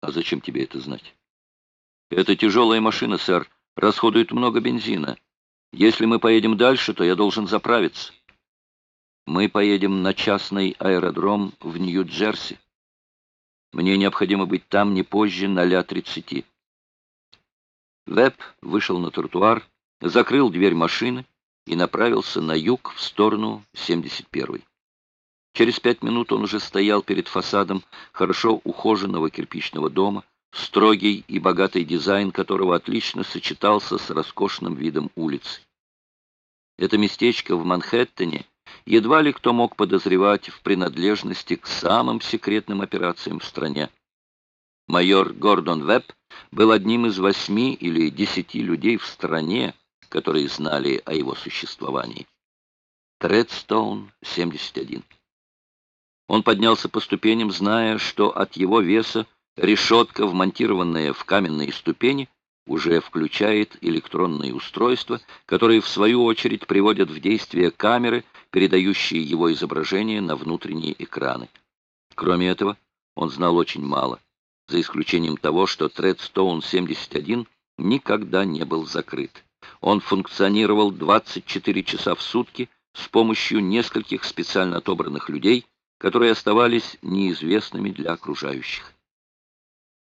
А зачем тебе это знать? Это тяжелая машина, сэр, расходует много бензина. Если мы поедем дальше, то я должен заправиться. Мы поедем на частный аэродром в Нью-Джерси. Мне необходимо быть там не позже 0.30. Веб вышел на тротуар, закрыл дверь машины и направился на юг в сторону 71-й. Через пять минут он уже стоял перед фасадом хорошо ухоженного кирпичного дома, строгий и богатый дизайн которого отлично сочетался с роскошным видом улицы. Это местечко в Манхэттене едва ли кто мог подозревать в принадлежности к самым секретным операциям в стране. Майор Гордон Вебб был одним из восьми или десяти людей в стране, которые знали о его существовании. Тредстоун, 71. Он поднялся по ступеням, зная, что от его веса решетка, вмонтированная в каменные ступени, уже включает электронные устройства, которые в свою очередь приводят в действие камеры, передающие его изображение на внутренние экраны. Кроме этого, он знал очень мало, за исключением того, что Treadstone 71 никогда не был закрыт. Он функционировал 24 часа в сутки с помощью нескольких специально отобранных людей, которые оставались неизвестными для окружающих.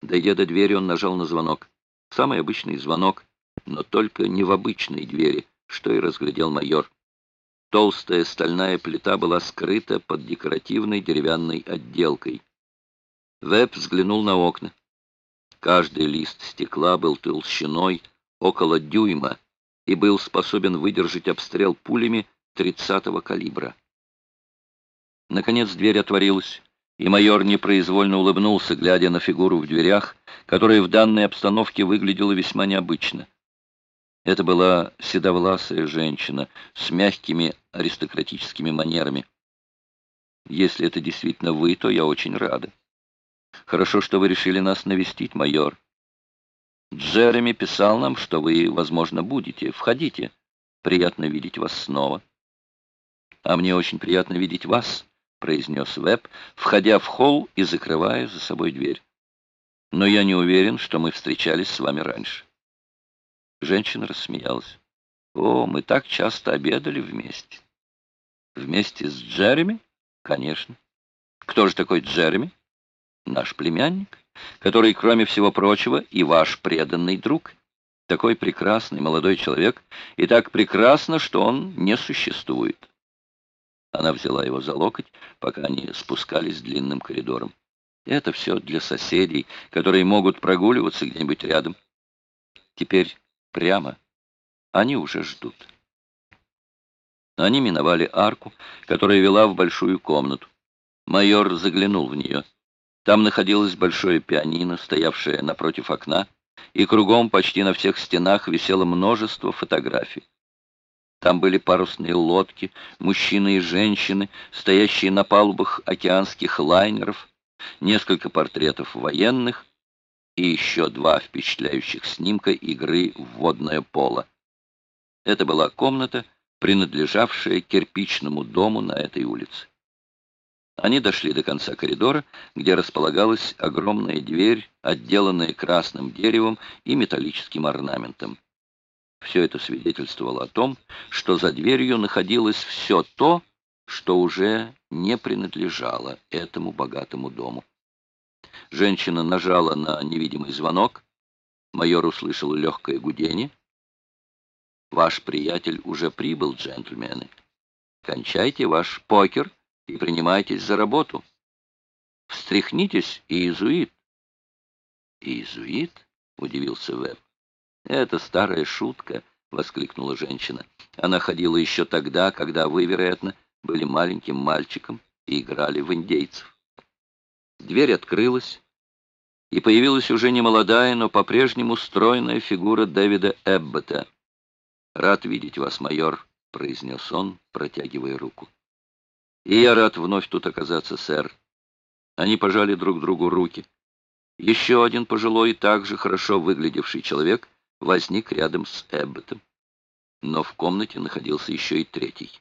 Дойдя до двери, он нажал на звонок. Самый обычный звонок, но только не в обычной двери, что и разглядел майор. Толстая стальная плита была скрыта под декоративной деревянной отделкой. Веб взглянул на окна. Каждый лист стекла был толщиной около дюйма и был способен выдержать обстрел пулями 30-го калибра. Наконец дверь отворилась и майор непроизвольно улыбнулся, глядя на фигуру в дверях, которая в данной обстановке выглядела весьма необычно. Это была седовласая женщина с мягкими аристократическими манерами. Если это действительно вы, то я очень рада. Хорошо, что вы решили нас навестить, майор. Джереми писал нам, что вы, возможно, будете. Входите. Приятно видеть вас снова. А мне очень приятно видеть вас, произнес Веб, входя в холл и закрывая за собой дверь. «Но я не уверен, что мы встречались с вами раньше». Женщина рассмеялась. «О, мы так часто обедали вместе». «Вместе с Джереми?» «Конечно». «Кто же такой Джереми?» «Наш племянник, который, кроме всего прочего, и ваш преданный друг. Такой прекрасный молодой человек, и так прекрасно, что он не существует». Она взяла его за локоть, пока они спускались длинным коридором. Это все для соседей, которые могут прогуливаться где-нибудь рядом. Теперь прямо. Они уже ждут. Они миновали арку, которая вела в большую комнату. Майор заглянул в нее. Там находилось большое пианино, стоявшее напротив окна, и кругом почти на всех стенах висело множество фотографий. Там были парусные лодки, мужчины и женщины, стоящие на палубах океанских лайнеров, несколько портретов военных и еще два впечатляющих снимка игры в водное поло. Это была комната, принадлежавшая кирпичному дому на этой улице. Они дошли до конца коридора, где располагалась огромная дверь, отделанная красным деревом и металлическим орнаментом. Все это свидетельствовало о том, что за дверью находилось все то, что уже не принадлежало этому богатому дому. Женщина нажала на невидимый звонок. Майор услышал легкое гудение. «Ваш приятель уже прибыл, джентльмены. Кончайте ваш покер и принимайтесь за работу. Встряхнитесь, иезуит». «Иезуит?» — удивился Веб. «Это старая шутка», — воскликнула женщина. «Она ходила еще тогда, когда вы, вероятно, были маленьким мальчиком и играли в индейцев». Дверь открылась, и появилась уже не молодая, но по-прежнему стройная фигура Дэвида Эббота. «Рад видеть вас, майор», — произнес он, протягивая руку. «И я рад вновь тут оказаться, сэр». Они пожали друг другу руки. Еще один пожилой и также хорошо выглядевший человек возник рядом с Эбботом. Но в комнате находился еще и третий.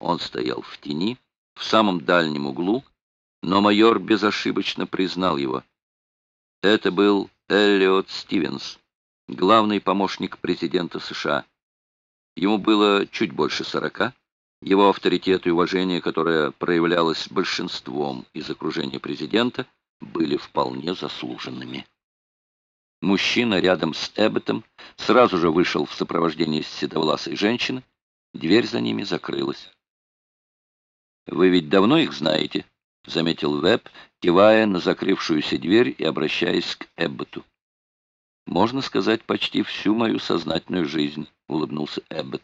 Он стоял в тени, в самом дальнем углу, но майор безошибочно признал его. Это был Эллиот Стивенс, главный помощник президента США. Ему было чуть больше сорока. Его авторитет и уважение, которое проявлялось большинством из окружения президента, были вполне заслуженными. Мужчина рядом с Эбботом сразу же вышел в сопровождении седовласой женщины. Дверь за ними закрылась. «Вы ведь давно их знаете?» — заметил Веб, кивая на закрывшуюся дверь и обращаясь к Эбботу. «Можно сказать, почти всю мою сознательную жизнь», — улыбнулся Эббот.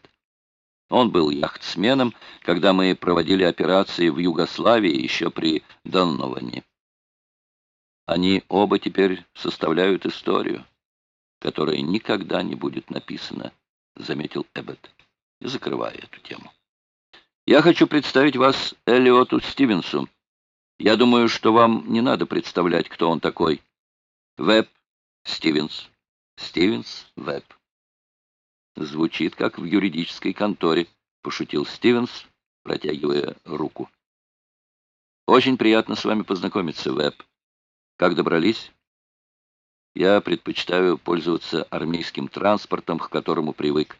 Он был яхтсменом, когда мы проводили операции в Югославии еще при Доноване. Они оба теперь составляют историю, которая никогда не будет написана, заметил Эббот, закрывая эту тему. Я хочу представить вас Элиоту Стивенсу. Я думаю, что вам не надо представлять, кто он такой. Веб Стивенс. Стивенс Веб. Звучит, как в юридической конторе, пошутил Стивенс, протягивая руку. Очень приятно с вами познакомиться, Веб. Как добрались? Я предпочитаю пользоваться армейским транспортом, к которому привык.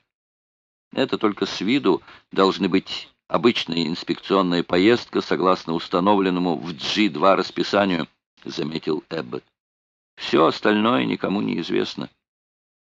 Это только с виду должны быть обычная инспекционная поездка, согласно установленному в G2 расписанию, заметил Эббот. Все остальное никому не известно.